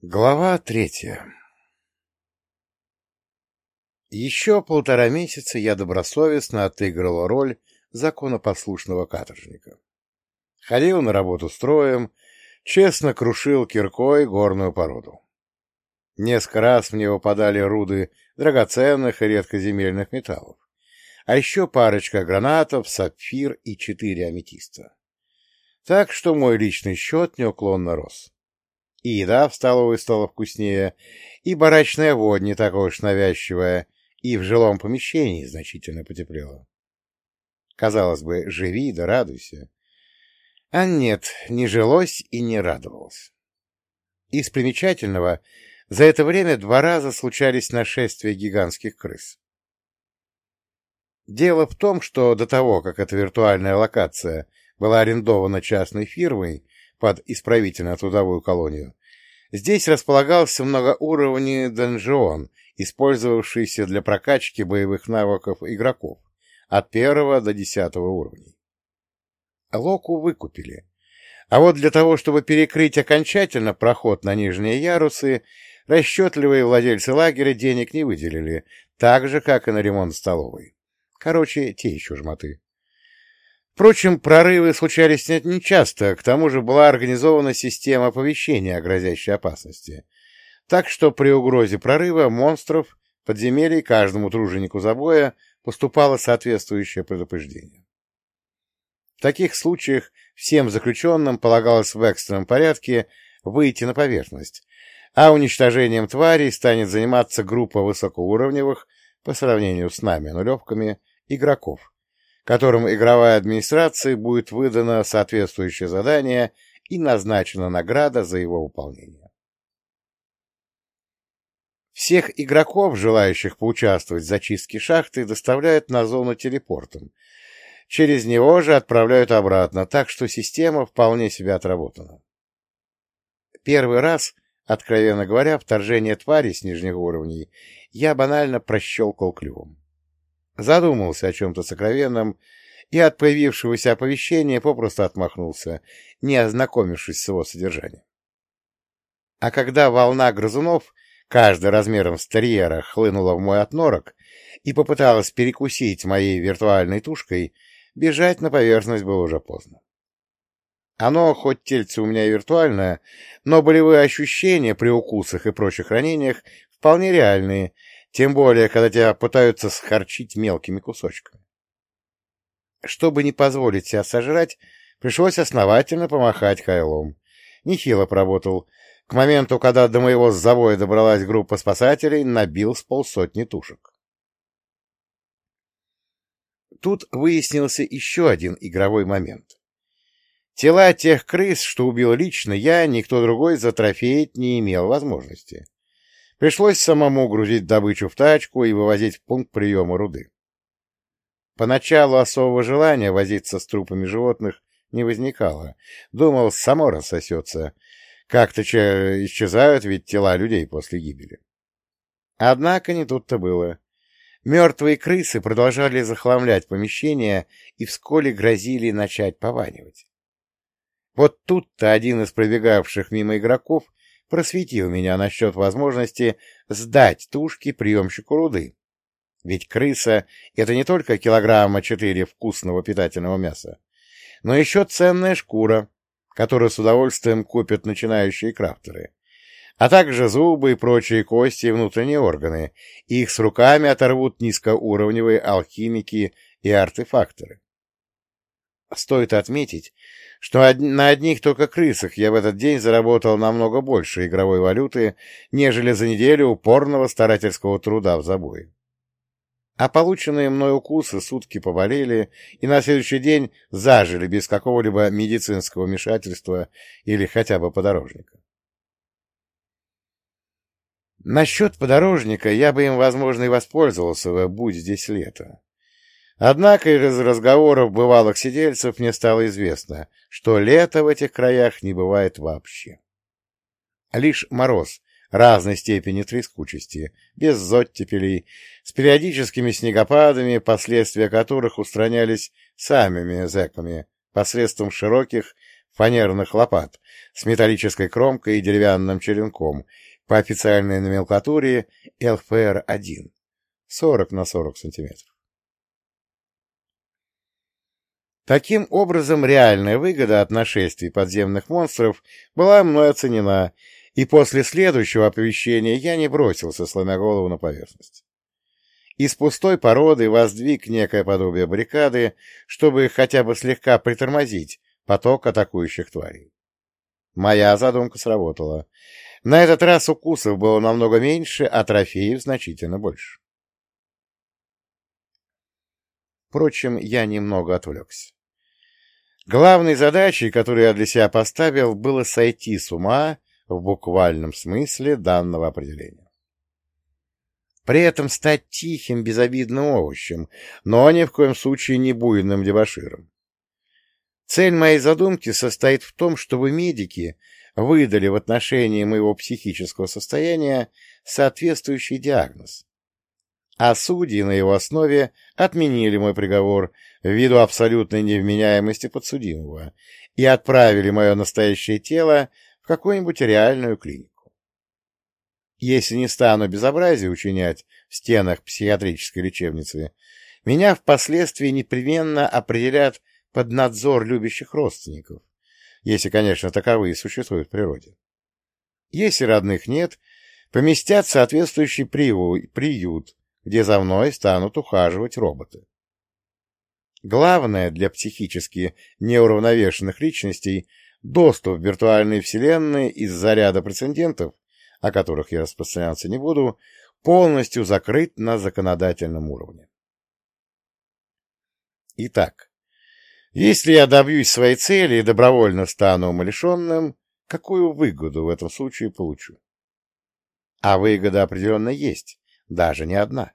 Глава третья Еще полтора месяца я добросовестно отыгрывал роль законопослушного каторжника. Ходил на работу строем, честно крушил киркой горную породу. Несколько раз мне выпадали руды драгоценных и редкоземельных металлов, а еще парочка гранатов, сапфир и четыре аметиста. Так что мой личный счет неуклонно рос. И еда в столовой стала вкуснее, и барачная водь не такая уж навязчивая, и в жилом помещении значительно потеплело. Казалось бы, живи да радуйся. А нет, не жилось и не радовалось. Из примечательного, за это время два раза случались нашествия гигантских крыс. Дело в том, что до того, как эта виртуальная локация была арендована частной фирмой, под исправительно-трудовую колонию, здесь располагался многоуровневый донжион, использовавшийся для прокачки боевых навыков игроков от первого до десятого уровней. Локу выкупили. А вот для того, чтобы перекрыть окончательно проход на нижние ярусы, расчетливые владельцы лагеря денег не выделили, так же, как и на ремонт столовой. Короче, те еще жмоты. Впрочем, прорывы случались нечасто, к тому же была организована система оповещения о грозящей опасности. Так что при угрозе прорыва монстров подземелий каждому труженику забоя поступало соответствующее предупреждение. В таких случаях всем заключенным полагалось в экстренном порядке выйти на поверхность, а уничтожением тварей станет заниматься группа высокоуровневых, по сравнению с нами, нулевками, игроков, которым игровая администрация будет выдано соответствующее задание и назначена награда за его выполнение. Всех игроков, желающих поучаствовать в зачистке шахты, доставляют на зону телепортом. Через него же отправляют обратно, так что система вполне себе отработана. Первый раз, откровенно говоря, вторжение твари с нижних уровней я банально прощелкал клювом задумался о чем-то сокровенном и от появившегося оповещения попросту отмахнулся, не ознакомившись с его содержанием. А когда волна грызунов, каждый размером с терьера, хлынула в мой отнорок и попыталась перекусить моей виртуальной тушкой, бежать на поверхность было уже поздно. Оно, хоть тельце у меня виртуальное, но болевые ощущения при укусах и прочих ранениях вполне реальные тем более, когда тебя пытаются схарчить мелкими кусочками. Чтобы не позволить себя сожрать, пришлось основательно помахать хайлом. Нехило поработал. К моменту, когда до моего завоя добралась группа спасателей, набил с полсотни тушек. Тут выяснился еще один игровой момент. Тела тех крыс, что убил лично я, никто другой затрофеить не имел возможности. Пришлось самому грузить добычу в тачку и вывозить в пункт приема руды. Поначалу особого желания возиться с трупами животных не возникало. Думал, само рассосется. Как-то исчезают ведь тела людей после гибели. Однако не тут-то было. Мертвые крысы продолжали захламлять помещение и вскоре грозили начать пованивать. Вот тут-то один из пробегавших мимо игроков просветил меня насчет возможности сдать тушки приемщику руды. Ведь крыса — это не только килограмма четыре вкусного питательного мяса, но еще ценная шкура, которую с удовольствием купят начинающие крафтеры, а также зубы и прочие кости и внутренние органы, их с руками оторвут низкоуровневые алхимики и артефакторы. Стоит отметить, что на одних только крысах я в этот день заработал намного больше игровой валюты, нежели за неделю упорного старательского труда в забое. А полученные мной укусы сутки поболели и на следующий день зажили без какого-либо медицинского вмешательства или хотя бы подорожника. Насчет подорожника я бы им, возможно, и воспользовался, будь здесь лето. Однако из разговоров бывалых сидельцев мне стало известно, что лето в этих краях не бывает вообще. Лишь мороз разной степени трескучести, без оттепелей, с периодическими снегопадами, последствия которых устранялись самими зэками посредством широких фанерных лопат с металлической кромкой и деревянным черенком по официальной номенклатуре ЛФР-1 40 на 40 сантиметров. Таким образом, реальная выгода от нашествий подземных монстров была мной оценена, и после следующего оповещения я не бросился, сломя голову на поверхность. Из пустой породы воздвиг некое подобие баррикады, чтобы хотя бы слегка притормозить поток атакующих тварей. Моя задумка сработала. На этот раз укусов было намного меньше, а трофеев значительно больше. Впрочем, я немного отвлекся. Главной задачей, которую я для себя поставил, было сойти с ума в буквальном смысле данного определения. При этом стать тихим, безобидным овощем, но ни в коем случае не буйным дебоширом. Цель моей задумки состоит в том, чтобы медики выдали в отношении моего психического состояния соответствующий диагноз, а судьи на его основе отменили мой приговор ввиду абсолютной невменяемости подсудимого и отправили мое настоящее тело в какую-нибудь реальную клинику. Если не стану безобразие учинять в стенах психиатрической лечебницы, меня впоследствии непременно определят под надзор любящих родственников, если, конечно, таковые существуют в природе. Если родных нет, поместят в соответствующий приют, где за мной станут ухаживать роботы. Главное для психически неуравновешенных личностей — доступ в виртуальные вселенные из заряда прецедентов, о которых я распространяться не буду, полностью закрыт на законодательном уровне. Итак, если я добьюсь своей цели и добровольно стану умалишенным, какую выгоду в этом случае получу? А выгода определенно есть, даже не одна.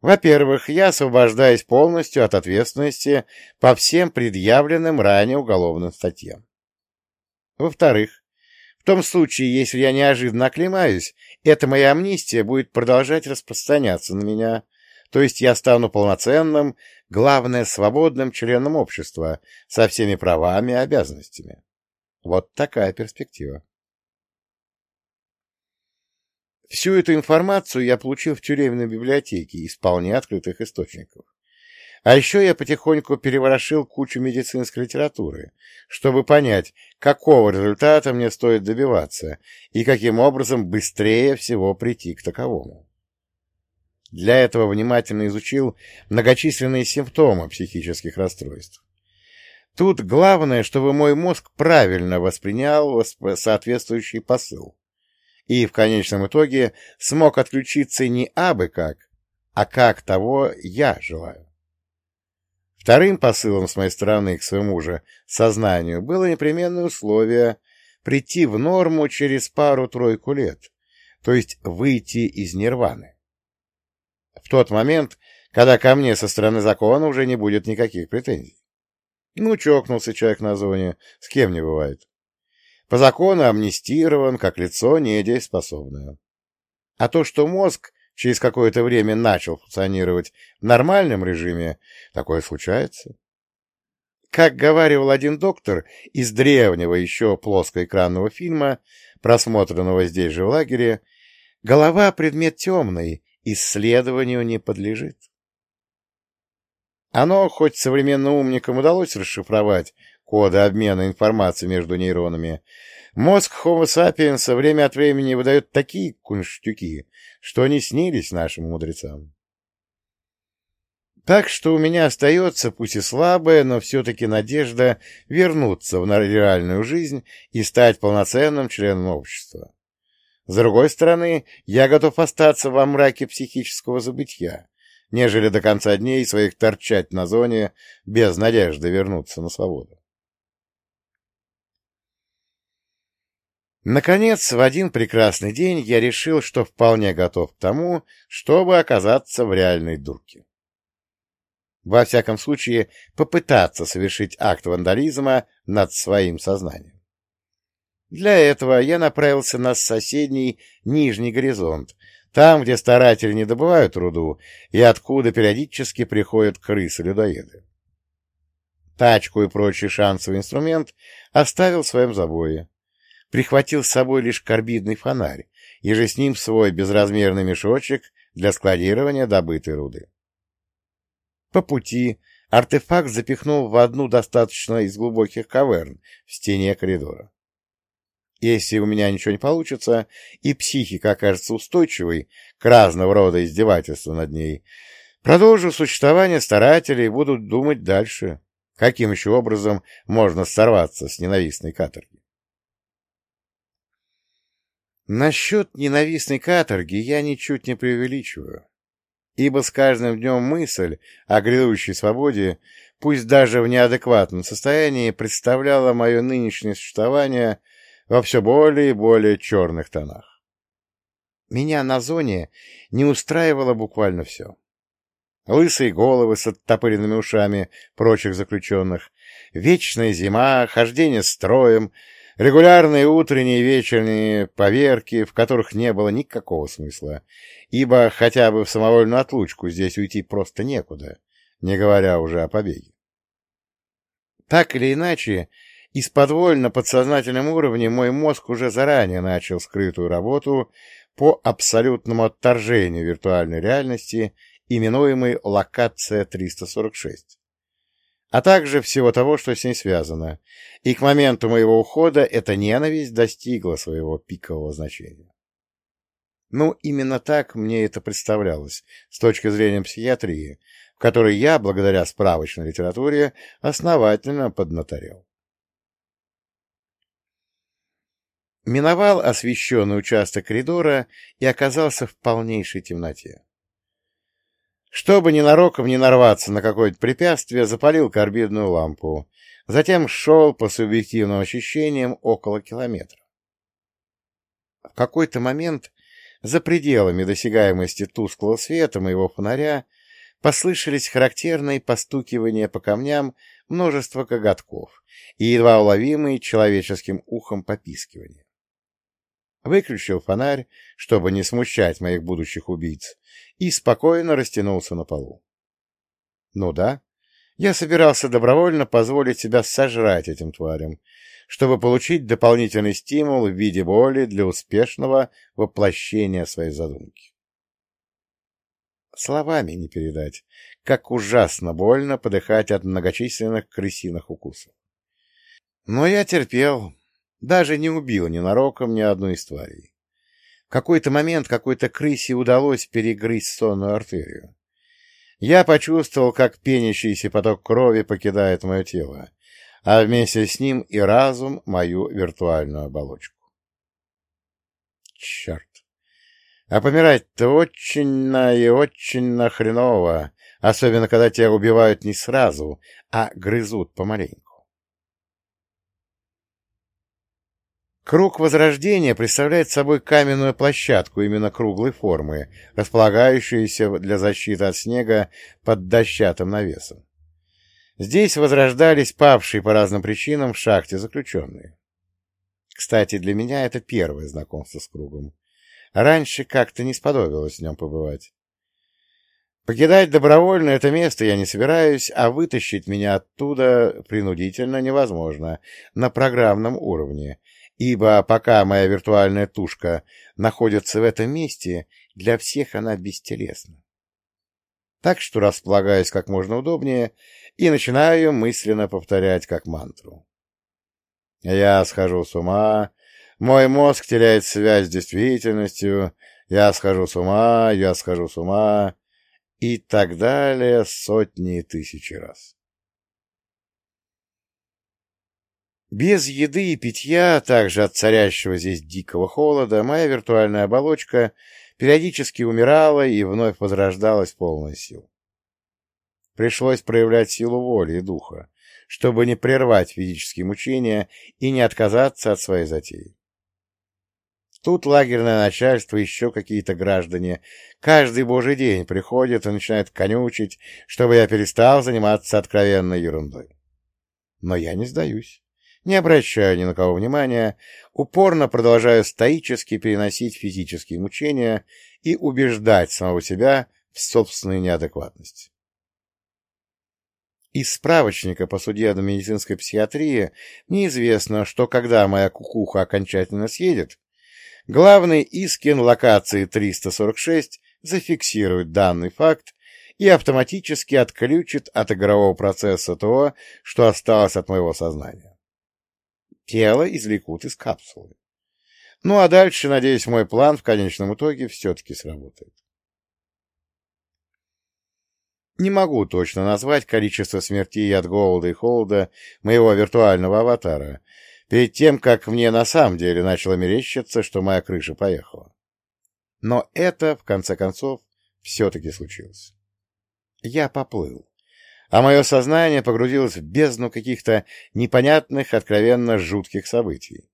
Во-первых, я освобождаюсь полностью от ответственности по всем предъявленным ранее уголовным статьям. Во-вторых, в том случае, если я неожиданно оклемаюсь, эта моя амнистия будет продолжать распространяться на меня, то есть я стану полноценным, главное, свободным членом общества со всеми правами и обязанностями. Вот такая перспектива. Всю эту информацию я получил в тюремной библиотеке из вполне открытых источников. А еще я потихоньку переворошил кучу медицинской литературы, чтобы понять, какого результата мне стоит добиваться и каким образом быстрее всего прийти к таковому. Для этого внимательно изучил многочисленные симптомы психических расстройств. Тут главное, чтобы мой мозг правильно воспринял соответствующий посыл и в конечном итоге смог отключиться не абы как, а как того я желаю. Вторым посылом с моей стороны к своему же сознанию было непременное условие прийти в норму через пару-тройку лет, то есть выйти из нирваны. В тот момент, когда ко мне со стороны закона уже не будет никаких претензий. Ну, чокнулся человек на зоне, с кем не бывает. По закону амнистирован как лицо недееспособное. А то, что мозг через какое-то время начал функционировать в нормальном режиме, такое случается. Как говаривал один доктор из древнего еще плоскоэкранного фильма, просмотренного здесь же в лагере, голова — предмет темный, исследованию не подлежит. Оно, хоть современным умникам удалось расшифровать коды обмена информацией между нейронами, мозг Homo sapiens время от времени выдает такие кунштюки, что не снились нашим мудрецам. Так что у меня остается, пусть и слабая, но все-таки надежда вернуться в реальную жизнь и стать полноценным членом общества. С другой стороны, я готов остаться во мраке психического забытья, нежели до конца дней своих торчать на зоне без надежды вернуться на свободу. Наконец, в один прекрасный день я решил, что вполне готов к тому, чтобы оказаться в реальной дурке. Во всяком случае, попытаться совершить акт вандализма над своим сознанием. Для этого я направился на соседний нижний горизонт, там, где старатели не добывают руду и откуда периодически приходят крысы-людоеды. Тачку и прочий шансовый инструмент оставил в своем забое. Прихватил с собой лишь карбидный фонарь, и же с ним свой безразмерный мешочек для складирования добытой руды. По пути артефакт запихнул в одну достаточно из глубоких каверн в стене коридора. Если у меня ничего не получится, и психика окажется устойчивой к разного рода издевательству над ней, продолжу существование старателей и буду думать дальше, каким еще образом можно сорваться с ненавистной каторги. Насчет ненавистной каторги я ничуть не преувеличиваю, ибо с каждым днем мысль о грядущей свободе, пусть даже в неадекватном состоянии, представляла мое нынешнее существование во все более и более черных тонах. Меня на зоне не устраивало буквально все. Лысые головы с оттопыренными ушами прочих заключенных, вечная зима, хождение строем, регулярные утренние и вечерние поверки, в которых не было никакого смысла, ибо хотя бы в самовольную отлучку здесь уйти просто некуда, не говоря уже о побеге. Так или иначе, из-под на подсознательном уровне мой мозг уже заранее начал скрытую работу по абсолютному отторжению виртуальной реальности, именуемой локация 346, а также всего того, что с ней связано, и к моменту моего ухода эта ненависть достигла своего пикового значения. Ну, именно так мне это представлялось с точки зрения психиатрии, в которой я, благодаря справочной литературе, основательно поднаторел. Миновал освещенный участок коридора и оказался в полнейшей темноте. Чтобы ненароком не нарваться на какое-то препятствие, запалил карбидную лампу, затем шел по субъективным ощущениям около километра. В какой-то момент за пределами досягаемости тусклого света моего фонаря послышались характерные постукивания по камням множества коготков и едва уловимые человеческим ухом попискивания. Выключил фонарь, чтобы не смущать моих будущих убийц, и спокойно растянулся на полу. Ну да, я собирался добровольно позволить себя сожрать этим тварям, чтобы получить дополнительный стимул в виде боли для успешного воплощения своей задумки. Словами не передать, как ужасно больно подыхать от многочисленных крысиных укусов. Но я терпел, даже не убил ненароком ни одной из тварей. В какой-то момент какой-то крысе удалось перегрызть сонную артерию. Я почувствовал, как пенящийся поток крови покидает мое тело, а вместе с ним и разум мою виртуальную оболочку. Черт! А помирать-то очень-на и очень-на хреново, особенно когда тебя убивают не сразу, а грызут помаленьку. Круг Возрождения представляет собой каменную площадку именно круглой формы, располагающуюся для защиты от снега под дощатым навесом. Здесь возрождались павшие по разным причинам в шахте заключенные. Кстати, для меня это первое знакомство с кругом. Раньше как-то не сподобилось в нем побывать. Покидать добровольно это место я не собираюсь, а вытащить меня оттуда принудительно невозможно на программном уровне, ибо пока моя виртуальная тушка находится в этом месте, для всех она бестелесна. Так что располагаюсь как можно удобнее и начинаю мысленно повторять как мантру. Я схожу с ума, мой мозг теряет связь с действительностью, я схожу с ума, я схожу с ума и так далее сотни и тысячи раз. Без еды и питья, а также от царящего здесь дикого холода, моя виртуальная оболочка периодически умирала и вновь возрождалась полной сил. Пришлось проявлять силу воли и духа, чтобы не прервать физические мучения и не отказаться от своей затеи. Тут лагерное начальство еще какие-то граждане каждый божий день приходят и начинают конючить, чтобы я перестал заниматься откровенной ерундой. Но я не сдаюсь не обращая ни на кого внимания, упорно продолжаю стоически переносить физические мучения и убеждать самого себя в собственной неадекватности. Из справочника по судебно-медицинской психиатрии мне известно, что когда моя кукуха окончательно съедет, главный Искин локации 346 зафиксирует данный факт и автоматически отключит от игрового процесса то, что осталось от моего сознания. Тело извлекут из капсулы. Ну а дальше, надеюсь, мой план в конечном итоге все-таки сработает. Не могу точно назвать количество смертей от голода и холода моего виртуального аватара, перед тем, как мне на самом деле начало мерещиться, что моя крыша поехала. Но это, в конце концов, все-таки случилось. Я поплыл, а мое сознание погрузилось в бездну каких-то непонятных, откровенно жутких событий.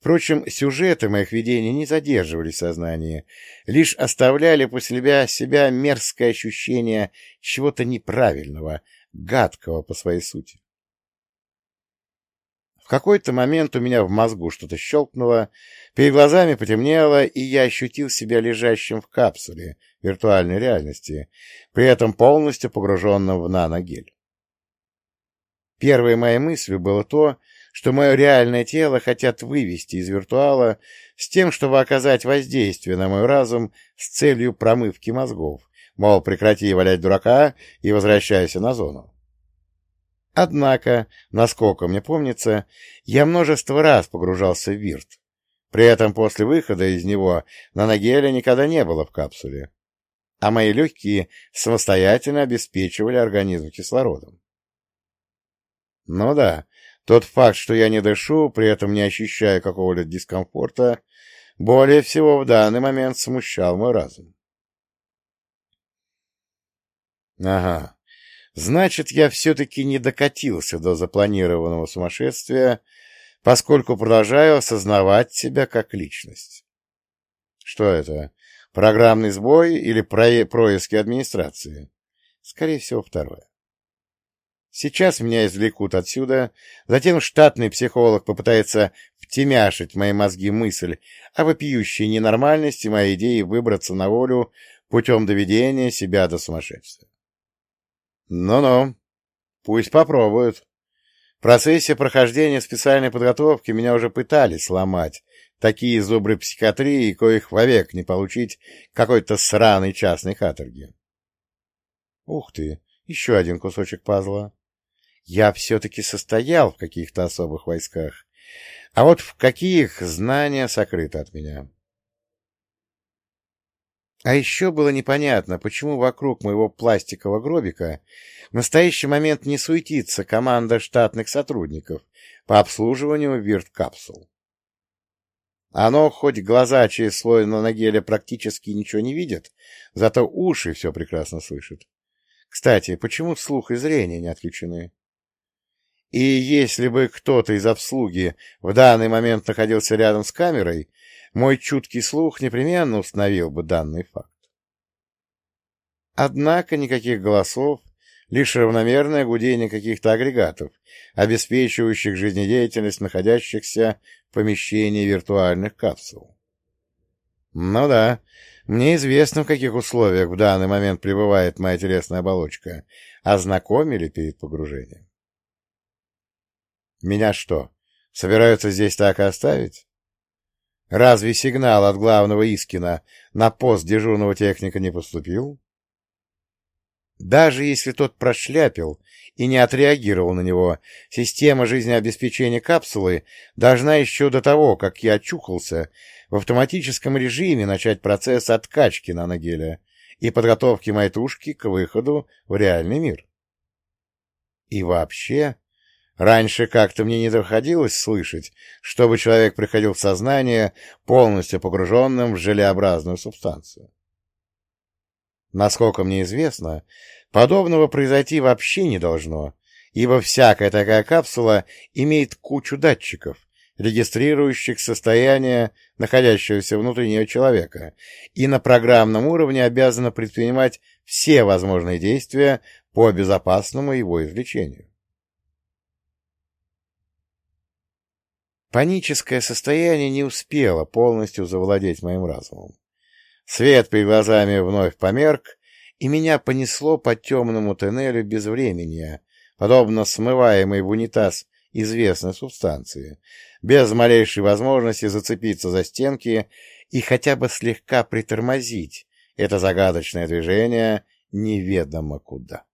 Впрочем, сюжеты моих видений не задерживали в сознании, лишь оставляли после себя, себя мерзкое ощущение чего-то неправильного, гадкого по своей сути. В какой-то момент у меня в мозгу что-то щелкнуло, перед глазами потемнело, и я ощутил себя лежащим в капсуле виртуальной реальности, при этом полностью погруженным в наногель. Первой моей мыслью было то, что мое реальное тело хотят вывести из виртуала с тем, чтобы оказать воздействие на мой разум с целью промывки мозгов, мол, прекрати валять дурака и возвращайся на зону. Однако, насколько мне помнится, я множество раз погружался в вирт. При этом после выхода из него на Нагеле никогда не было в капсуле, а мои легкие самостоятельно обеспечивали организм кислородом. Ну да, тот факт, что я не дышу, при этом не ощущая какого-либо дискомфорта, более всего в данный момент смущал мой разум. Ага, значит, я все-таки не докатился до запланированного сумасшествия, поскольку продолжаю осознавать себя как личность. Что это? Программный сбой или про происки администрации? Скорее всего, второе. Сейчас меня извлекут отсюда, затем штатный психолог попытается втемяшить мои мозги мысль о вопиющей ненормальности моей идеи выбраться на волю путем доведения себя до сумасшествия. Ну-ну, пусть попробуют. В процессе прохождения специальной подготовки меня уже пытались сломать такие зубры психиатрии, коих вовек не получить какой-то сраной частной каторги. Ух ты, еще один кусочек пазла. Я все-таки состоял в каких-то особых войсках, а вот в каких знания сокрыты от меня. А еще было непонятно, почему вокруг моего пластикового гробика в настоящий момент не суетится команда штатных сотрудников по обслуживанию вирт-капсул. Оно хоть глаза через слой на нагеле практически ничего не видит, зато уши все прекрасно слышат. Кстати, почему слух и зрение не отключены? И если бы кто-то из обслуги в данный момент находился рядом с камерой, мой чуткий слух непременно установил бы данный факт. Однако никаких голосов, лишь равномерное гудение каких-то агрегатов, обеспечивающих жизнедеятельность находящихся в помещении виртуальных капсул. Ну да, мне известно, в каких условиях в данный момент пребывает моя телесная оболочка, ознакомили перед погружением. Меня что, собираются здесь так и оставить? Разве сигнал от главного Искина на пост дежурного техника не поступил? Даже если тот прошляпил и не отреагировал на него, система жизнеобеспечения капсулы должна еще до того, как я очухался, в автоматическом режиме начать процесс откачки наногеля и подготовки моей к выходу в реальный мир. И вообще, Раньше как-то мне не доходилось слышать, чтобы человек приходил в сознание, полностью погруженным в желеобразную субстанцию. Насколько мне известно, подобного произойти вообще не должно, ибо всякая такая капсула имеет кучу датчиков, регистрирующих состояние находящегося внутри нее человека, и на программном уровне обязана предпринимать все возможные действия по безопасному его извлечению. Паническое состояние не успело полностью завладеть моим разумом. Свет перед глазами вновь померк, и меня понесло по темному тоннелю без времени, подобно смываемой в унитаз известной субстанции, без малейшей возможности зацепиться за стенки и хотя бы слегка притормозить это загадочное движение неведомо куда.